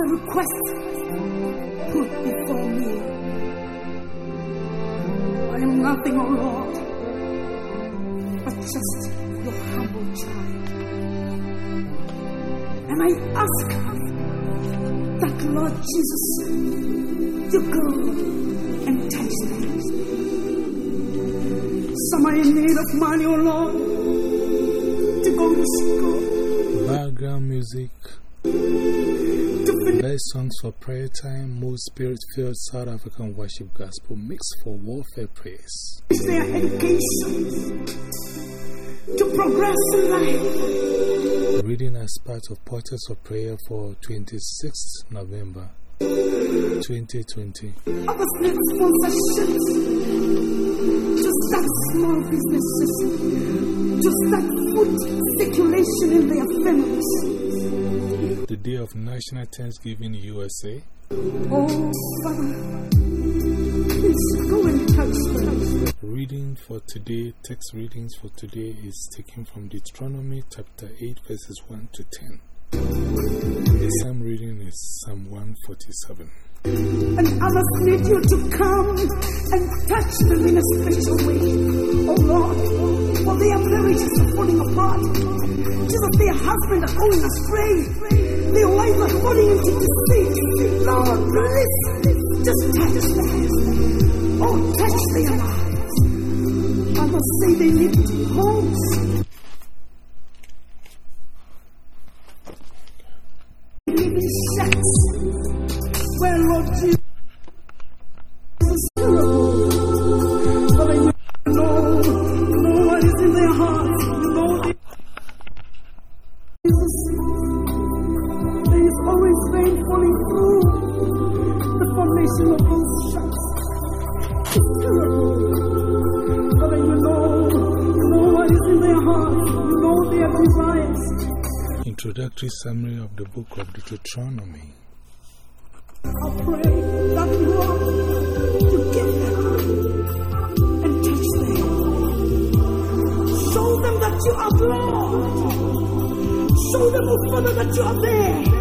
the requests put before me. I am nothing, O Lord, but just your humble child. And I ask that, Lord Jesus, you go and touch them. Some are in need of money, O Lord, to go to school. Background music. Best songs for prayer time, most spirit filled South African worship gospel mix for warfare praise. Their education to progress in life. Reading as part of Portals of Prayer for 26th November 2020. Others need sponsorships to start small businesses, to start food circulation in their families. The day of National Thanksgiving USA. Oh. Reading for today, text readings for today is taken from Deuteronomy chapter 8, verses 1 to 10. The psalm reading is Psalm 147. And others need you to come and touch them in a special way. Oh Lord, for their marriages are falling apart. Jesus, their husbands are going astray. Their wives are falling into deceit. Lord, please, just touch them. Oh, touch their lives. Others say they need homes. They Summary of the book of Deuteronomy. I pray that Lord, you give them and touch them. Show them that you are Lord. Show them, Father, that you are there.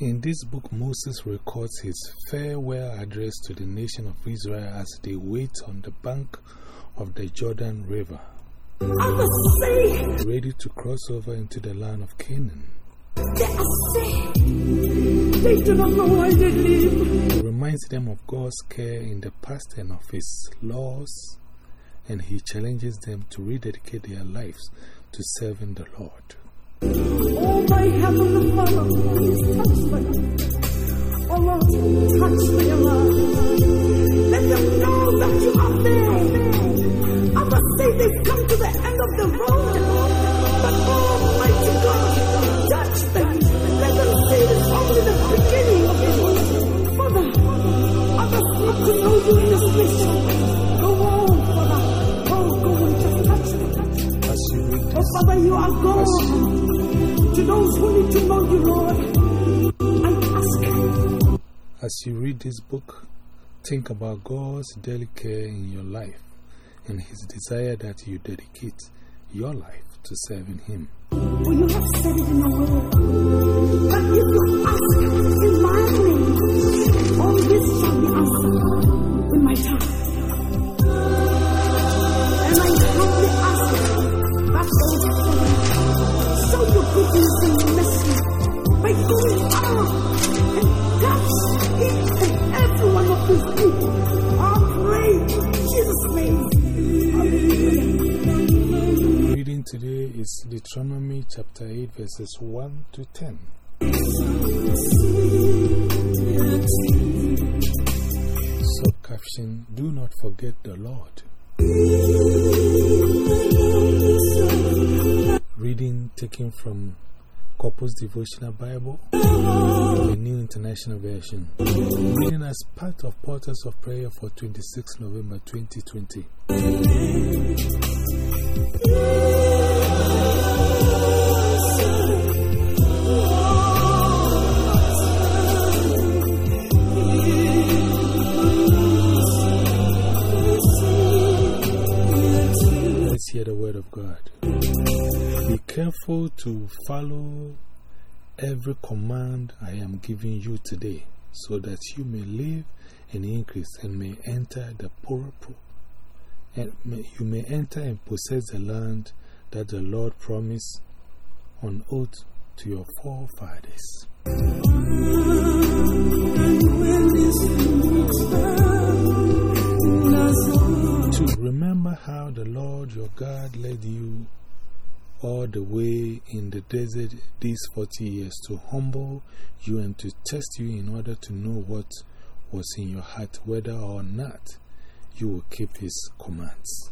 In this book, Moses records his farewell address to the nation of Israel as they wait on the bank of the Jordan River, Others say ready to cross over into the land of Canaan. they are sick. They do not know why they live. He reminds them of God's care in the past and of His laws, and he challenges them to rededicate their lives to serving the Lord. Oh, my heavenly Father, please touch them. Oh, Lord, touch their lives. Read this book, think about God's daily care in your life and His desire that you dedicate your life to serving Him. For you have said it in the. But you ask in my name, all this shall be answered in my time. And I that and is Deuteronomy chapter 8, verses 1 to 10. Subcaption Do not forget the Lord. Reading taken from Corpus Devotional Bible, the New International Version. Reading as part of Portals of Prayer for 26 November 2020. God. Be careful to follow every command I am giving you today, so that you may live and increase and may enter the poor, and may, you may enter and possess the land that the Lord promised on oath to your forefathers. Remember how the Lord your God led you all the way in the desert these 40 years to humble you and to test you in order to know what was in your heart, whether or not you will keep His commands.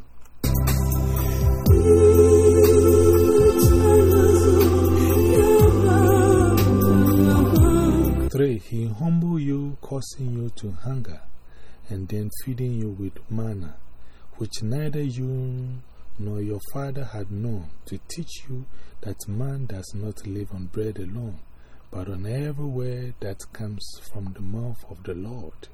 3. He humbled you, causing you to hunger, and then feeding you with manna, which neither you nor your father had known, to teach you that man does not live on bread alone, but on every word that comes from the mouth of the Lord.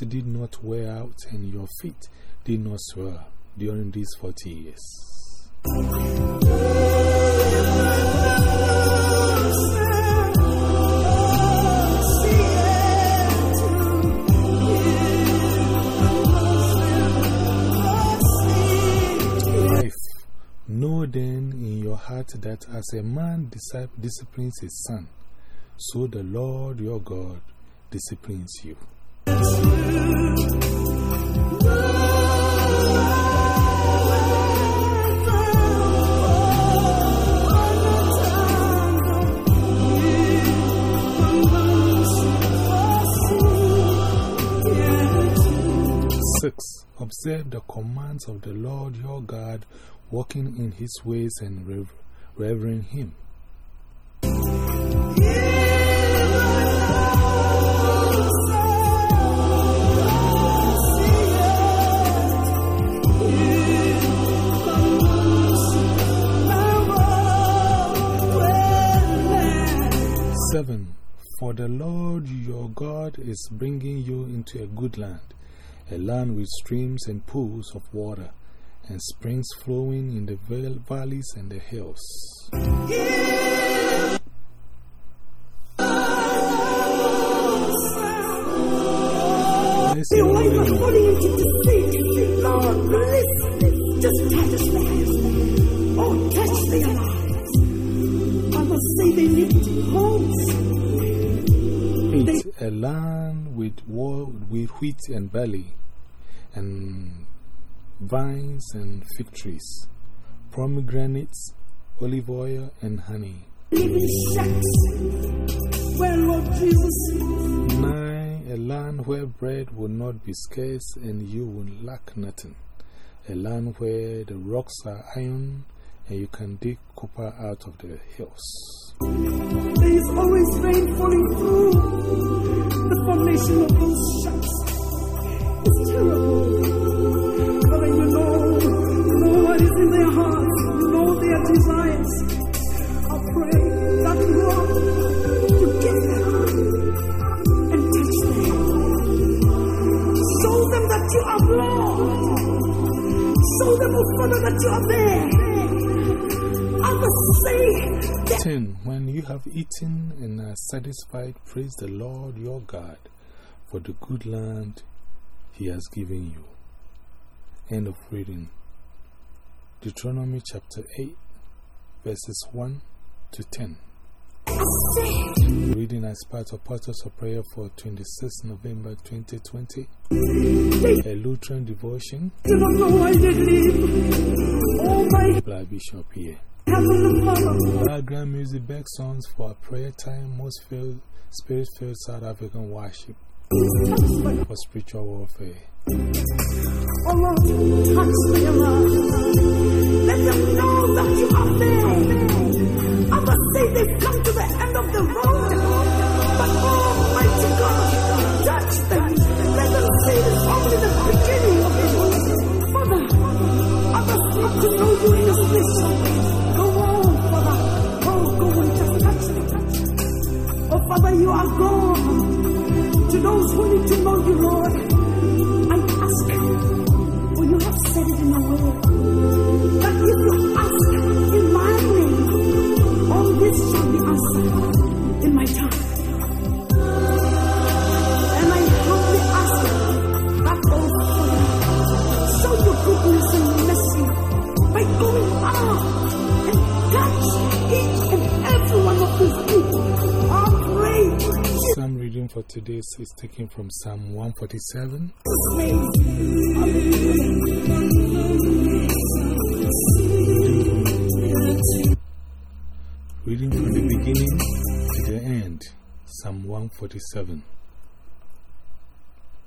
Did not wear out and your feet did not swell during these 40 years. Know then in your heart that as a man disciplines his son, so the Lord your God disciplines you. Six, observe the commands of the Lord your God, walking in his ways and rever revering him. Is bringing you into a good land, a land with streams and pools of water, and springs flowing in the valleys and the hills. Lives. Oh, touch their lives. I must say they need homes. A land with, with wheat and barley, and vines and fig trees, pomegranates, olive oil, and honey. Living shacks where Lord Jesus Nine, a land where bread will not be scarce and you will lack nothing. A land where the rocks are iron and you can dig copper out of the hills. There is always rain falling through the formation of those shacks. It's terrible. But you know, know what is in their hearts, know their desires. I pray that Lord, you get them and teach them. Show them that you are Lord. Show them, oh Father, that you are there. I must say, 10. When you have eaten and are satisfied, praise the Lord your God for the good land he has given you. End of reading. Deuteronomy chapter 8, verses 1 to 10. Reading as part of Portals of Prayer for 26 November 2020. A Lutheran devotion. you don't know why they live. Oh Bishop here. Background music, back songs for a prayer time, most filled, spirit filled South African worship for spiritual warfare. Let them know that you are there. Say they've come to the end of the road. you are going. Today is taken from Psalm 147. Reading from the beginning to the end, Psalm 147.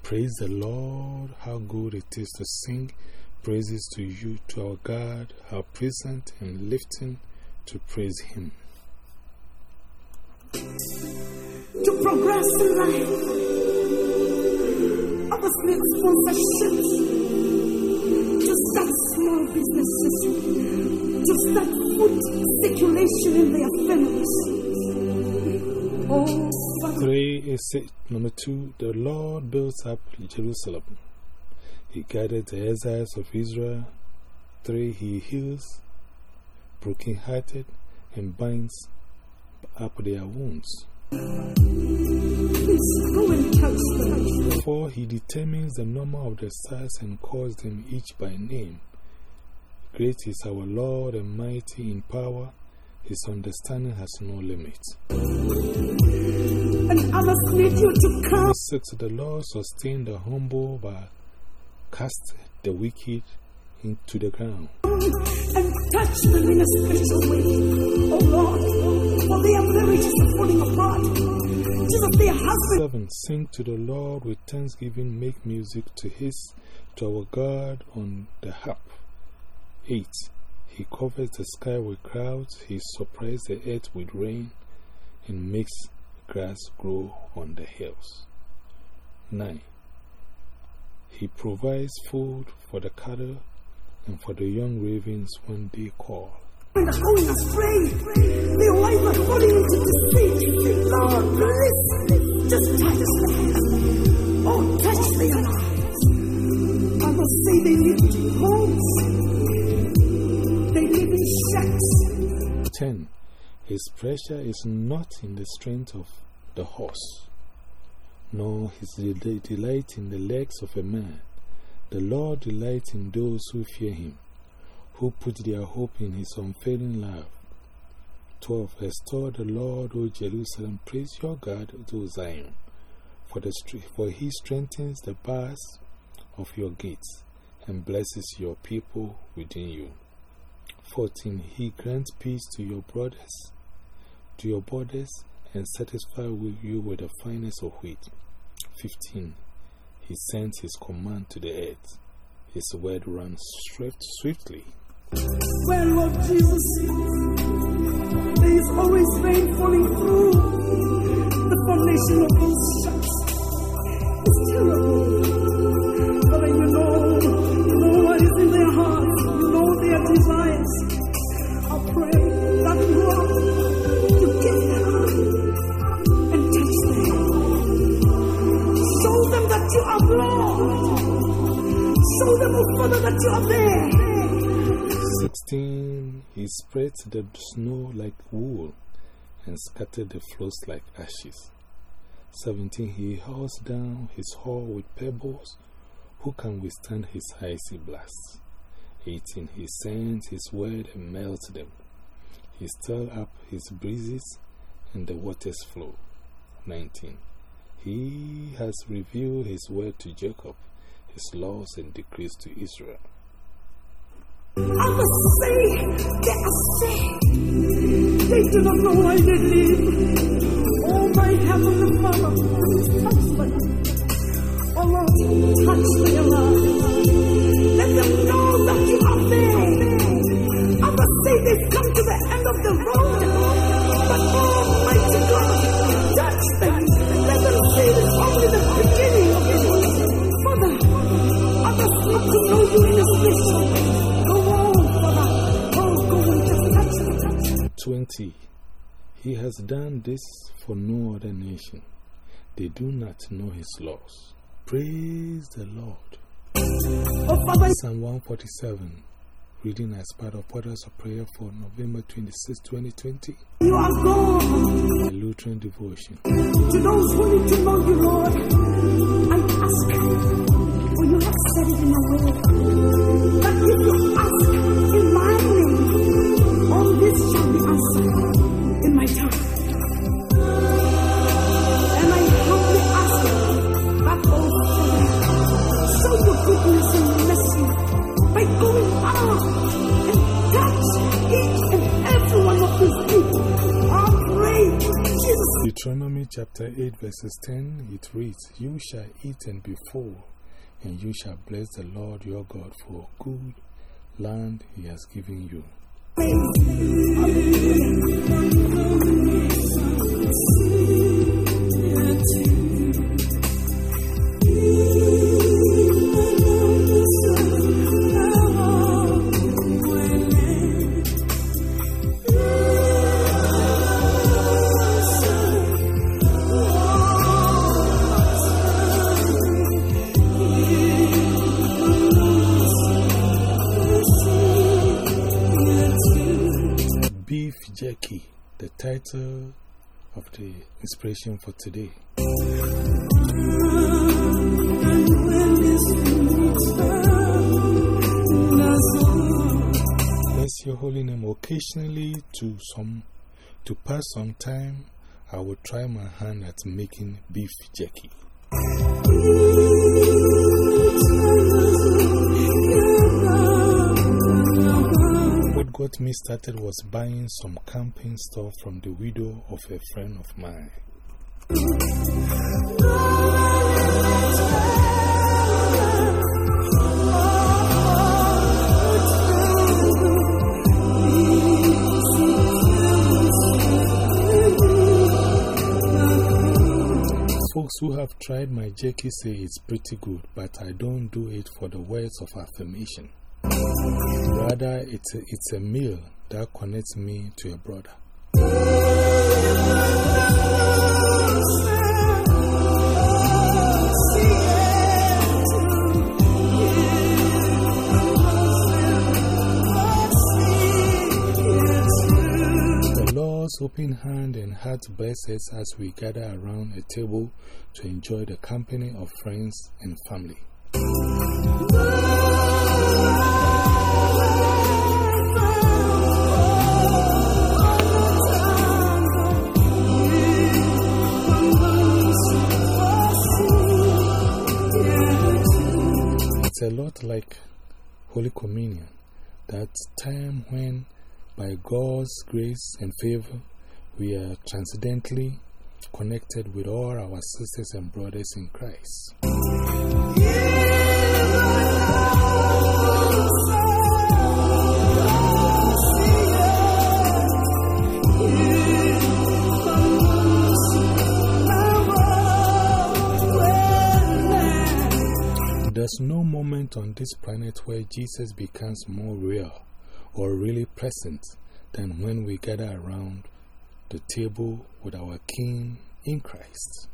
Praise the Lord, how good it is to sing praises to you, to our God, how pleasant and lifting to praise Him. To progress in life, others need sponsorships to start small businesses, to start food circulation in their families. Oh, 3 is it, number 2 The Lord builds up Jerusalem. He gathered the exiles of Israel. 3 He heals brokenhearted and binds up their wounds. Please go and touch them. 4 He determines the number of the stars and calls them each by name. Great is our Lord and mighty in power. His understanding has no limit. And others need you to come 6 The Lord sustained the humble but cast the wicked into the ground. and touch them in a special way. Oh Lord, 7. Sing to the Lord with thanksgiving, make music to His, to our God on the harp. 8. He covers the sky with clouds, He surprises the earth with rain, and makes grass grow on the hills. 9. He provides food for the cattle and for the young ravens when they call. Are going astray. Their wives are falling into deceit. Lord, please, just touch them. Oh, touch their lives. Others say they live in homes. They live in shacks. 10. His pressure is not in the strength of the horse, nor his delight in the legs of a man. The Lord delights in those who fear him, who put their hope in his unfailing love. 12. Restore the Lord, O Jerusalem. Praise your God, O Zion, for, the, for he strengthens the bars of your gates and blesses your people within you. 14. He grants peace to your brothers, to your borders, and satisfy with you with the finest of wheat. 15. He sends his command to the earth. His word runs swift, swiftly. Lord Jesus, there is always rain falling through the foundation of those shacks. It's terrible. But you know, you know what is in their hearts, you know their desires. I pray that Lord, you give them and touch them. Show them that you are Lord. Show them, oh Father, that you are there. 16. He spreads the snow like wool and scatters the floes like ashes. 17. He hauls down his hull with pebbles. Who can withstand his icy blasts? 18. He sends his word and melts them. He stirs up his breezes and the waters flow. 19. He has revealed his word to Jacob, his laws and decrees to Israel. Others say they are sick. They do not know why they live. Oh, my heavenly Father, touch them. Oh, Lord, touch their lives. Let them know that you are there. Others say they've come to the end of the road. 20. He has done this for no other nation. They do not know his laws. Praise the Lord. Oh, Psalm 147. reading as part of Portals of Prayer for November 26, 2020. You are God. The Lutheran Devotion. To those who need to know you, Lord, I ask, for you have said it in your word, that if you ask Deuteronomy chapter 8, verses 10, it reads, You shall eat and be full, and you shall bless the Lord your God for good land he has given you. Inspiration for today. Bless your holy name. Occasionally, to some, to pass some time, I will try my hand at making beef jerky. What got me started was buying some camping stuff from the widow of a friend of mine. Folks who have tried my jerky say it's pretty good, but I don't do it for the words of affirmation. Rather, it's a, it's a meal that connects me to a brother. The Lord's open hand and heart bless us as we gather around a table to enjoy the company of friends and family. It's a lot like Holy Communion, that time when, by God's grace and favor, we are transcendently connected with all our sisters and brothers in Christ. There's no moment on this planet where Jesus becomes more real or really present than when we gather around the table with our King in Christ.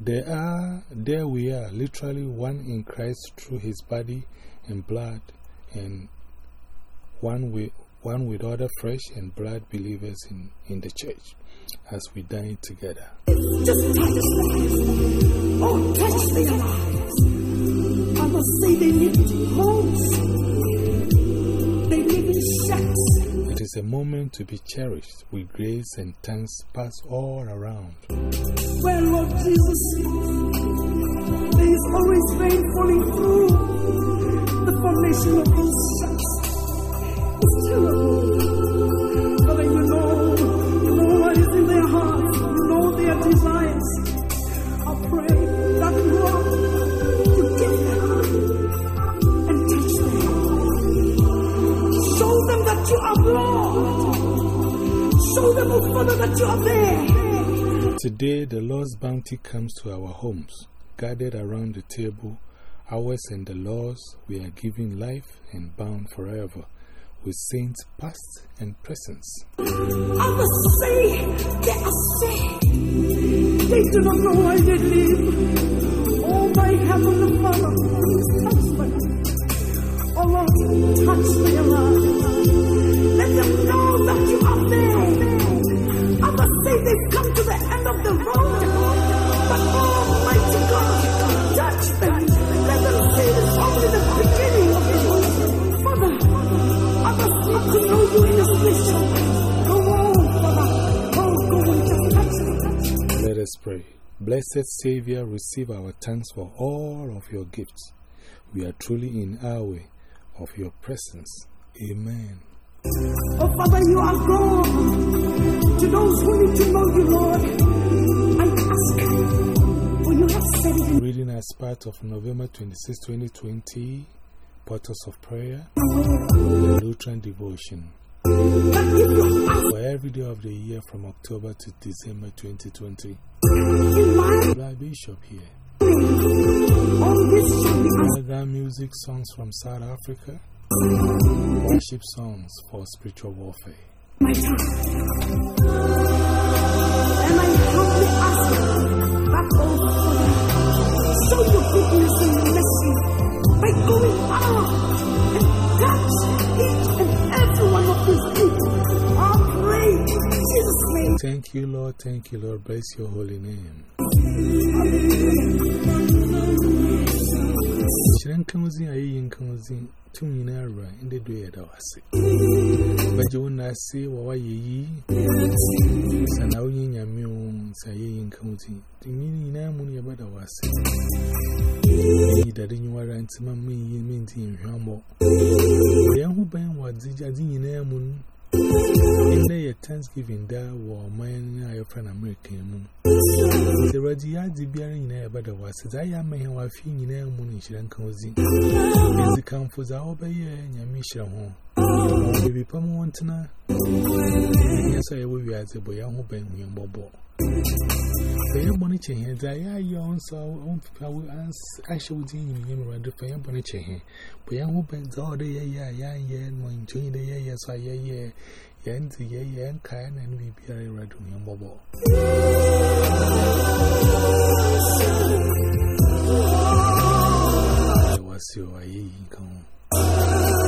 There are, there we are, literally one in Christ through his body and blood, and one with, one with other fresh and blood believers in, in the church as we dine together. Just touch them. Oh, touch their lives. I must say they live in homes. They live in shacks. It is a moment to be cherished with grace and thanks passed all around. Well, Lord Jesus, there is always rain falling through the formation of those shacks. Today, the Lord's bounty comes to our homes, gathered around the table, ours and the Lord's. We are giving life and bound forever with saints past and present. I must say, they are saved. They do not know why they live. All my heavenly Father, please touch me. Oh, Lord, touch me alive. Pray. Blessed Savior, receive our thanks for all of your gifts. We are truly in our way of your presence. Amen. Oh, Father, you are God. To those who need to know you, Lord, I ask, for you have said it Reading as part of November 26, 2020, Portals of Prayer, Lutheran Devotion. that if you ask For every day of the year from October to December 2020, By Bishop here. all this shall be answered. Background music songs from South Africa, worship songs for spiritual warfare. my time. And I humbly ask that, show your goodness and mercy by going out and touch each and every one of these people. I pray Jesus' name. Thank you, Lord. Thank you, Lord. Bless your holy name. Shirin kamuzin a yayin kamuzin tun yi na ruwa inda doya da wasi. Baje wuna si wa waye yi, sana wunye nyamiyo sa yayin kamuzin. Tun yi na mun ya bada wasi. Yi da rin yi wara nti man min yi min ti yin hwamo. Bayan hu bayan wa zijajin yi na mun Ene yɛ Thanksgiving da wɔ ɔman a yɛfrɛ America mu. Sɛ Radi Yadi biara nyinaa yɛbɛda wɔ ase, dza yɛ ama yɛn wafi nyinaa mu no nhyira nka ozi. Yɛdzi kamfo dza wɔbɛyɛ nyame hyira ho. Bebipam wɔn tena, yɛsɛ yɛwɔ wiadze bɔ yɛn ho bɛn hu bɔbɔ. Fair money chain, they are young, so on power and I showed in him or the fair money chain. We are hoping all the year, yeah, yeah, yeah, when join the year, yes, I, yeah, yeah, yeah, and the year, yeah, and kind, and we be a red to your mobile. Was your income?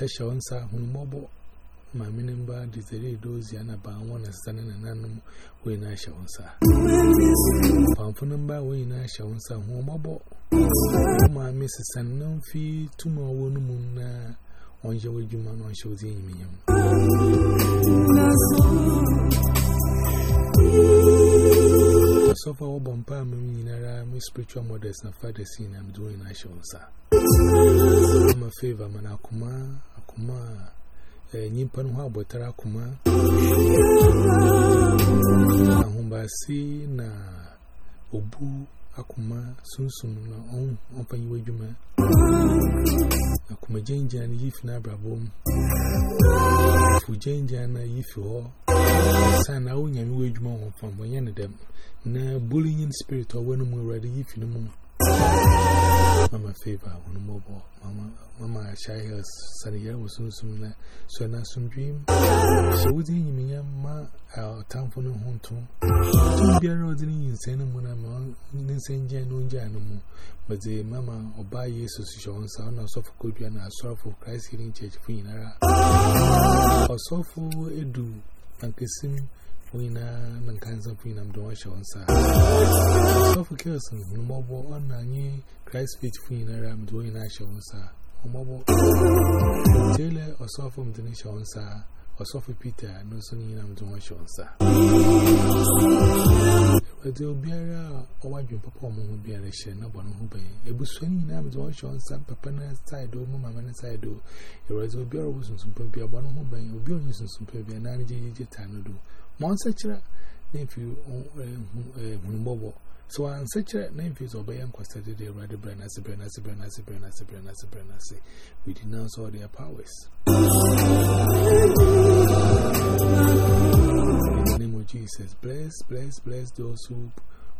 Tasha Onsa, Humobo, my minimba, Desiree Doziana, Bawan, and Sanan and Anum, Wayna Shonsa. Pamphonumba, Wayna Shonsa, Humobo, my Mrs. Sanumfi, tomorrow moon, on your way, Juman, on shows in me. So far, Bompam, meaning, I'm spiritual mothers and fathers, and I'm doing Ashonsa. Shall say. I'm a favor, man. Akuma, Akuma, a nimpan who botara Akuma. Ahumbasi na Obu Akuma, Sunsum, on open you wajuma. Akuma Janja and Yif Nabrabom. Fujanja and Yif or San Aonia wajuma from one of them. na bullying spirit or when we ready if you know mama favor when mobile mama mama shy has sunny year was soon soon so na some dream so within you mean ma our town for no home to be a road in send them when I'm in St. Jan no Janum but the mama or buy Jesus shown sound or so for good and a sort for Christ healing church for you or so for edu and kissing Wina Nankanza Pinam do wash on sa. So for Kelson, Mobo on Nani, Christ speech Fina Ram doing Asha on sa. Mobo Taylor or so from the nation on sa, or so for Peter, no son am do wash on sa. But there will be a white papa will be a share, no one who bay. A buswing name do wash on some papa side or mamma side do. A result be a was some pepper, one who bay, will be on some pepper, and I did it time to do. Monsignor, if you Humbobo. So I'm such a name is obey and consider the rather as a brand as a brand we denounce all their powers. In the name of Jesus, bless, bless, bless those who,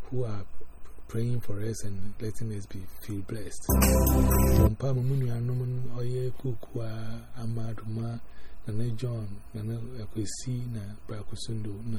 who are praying for us and letting us be feel blessed. Oye oh, Kukwa uh, Amaduma, Nana John, Akwesi, Na Brakusundo, Na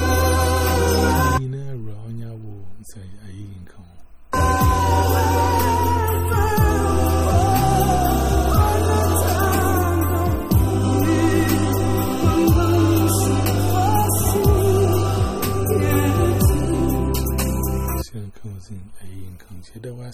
嗯哎呀你看这个哇